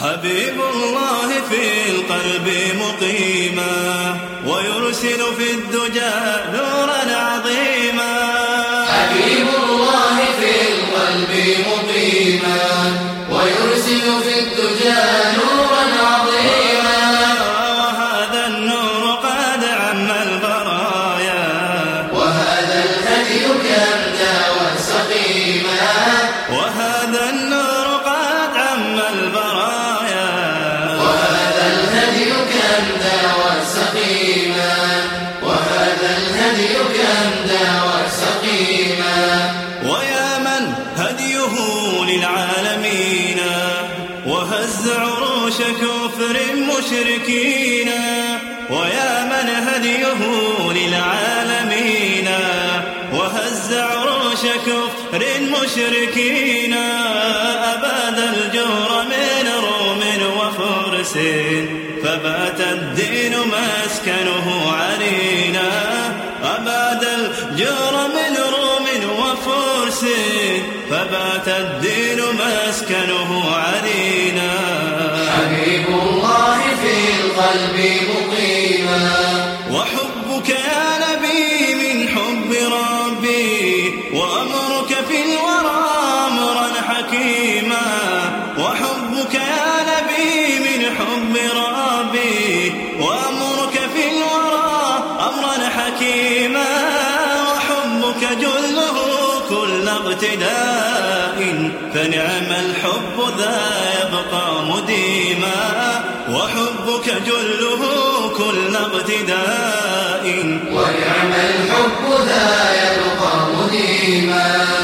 حبيب الله في القلب مقيما ويرسل في الدجى نورا عظيما. حبيب الله في القلب مقيما ويرسل في الدجى نورا عظيما. وهذا النور قد عم البرايا وهذا الهدي كم داوى سقيما عروش كفر مشركين ويا من هديه للعالمين وهز عروش كفر مشركين أباد الجور من روم وفرس فبات الدين مسكنه علينا أباد الجور من روم وفرس فبات الدين مسكنه علينا القلب مقيما. وحبك يا نبي من حب ربي وأمرك في الورى أمرا حكيما. وحبك يا نبي من حب ربي وأمرك في الورى أمرا حكيما. وحبك جله كل اقتداء فنعم الحب ذا يبقى مديما. وحبك جله كل اقتداء ونعم الحب ذا يبقى مديما.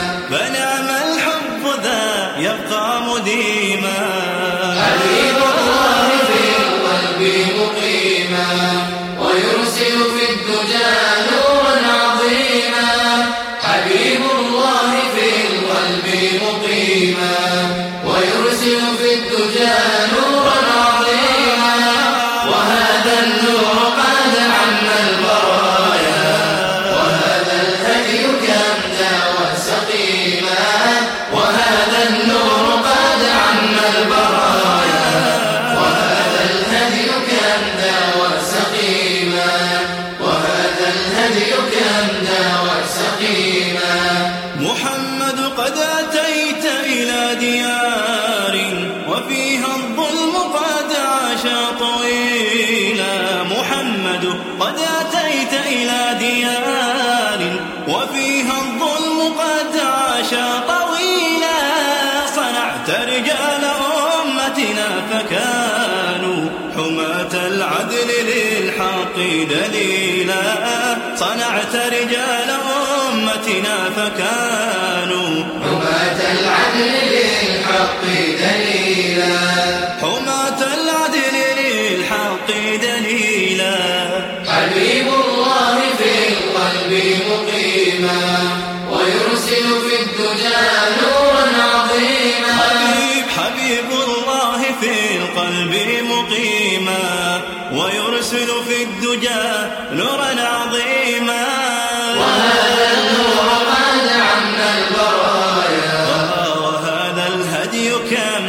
ديار وفيها الظلم قد عاش طويلا. محمد قد أتيت إلى ديار وفيها الظلم قد عاش طويلا. صنعت رجال أمتنا فكانوا حماة العدل للحق دليلا. صنعت رجال أمتنا فكانوا حماة العدل للحق دليلا. حماة العدل للحق دليلا. حبيب الله في القلب مقيما. ويرسل في الدجى نورا عظيما. حبيب حبيب الله في القلب مقيما. ويرسل في الدجى نورا عظيما. وهذا وهذا الهدي كم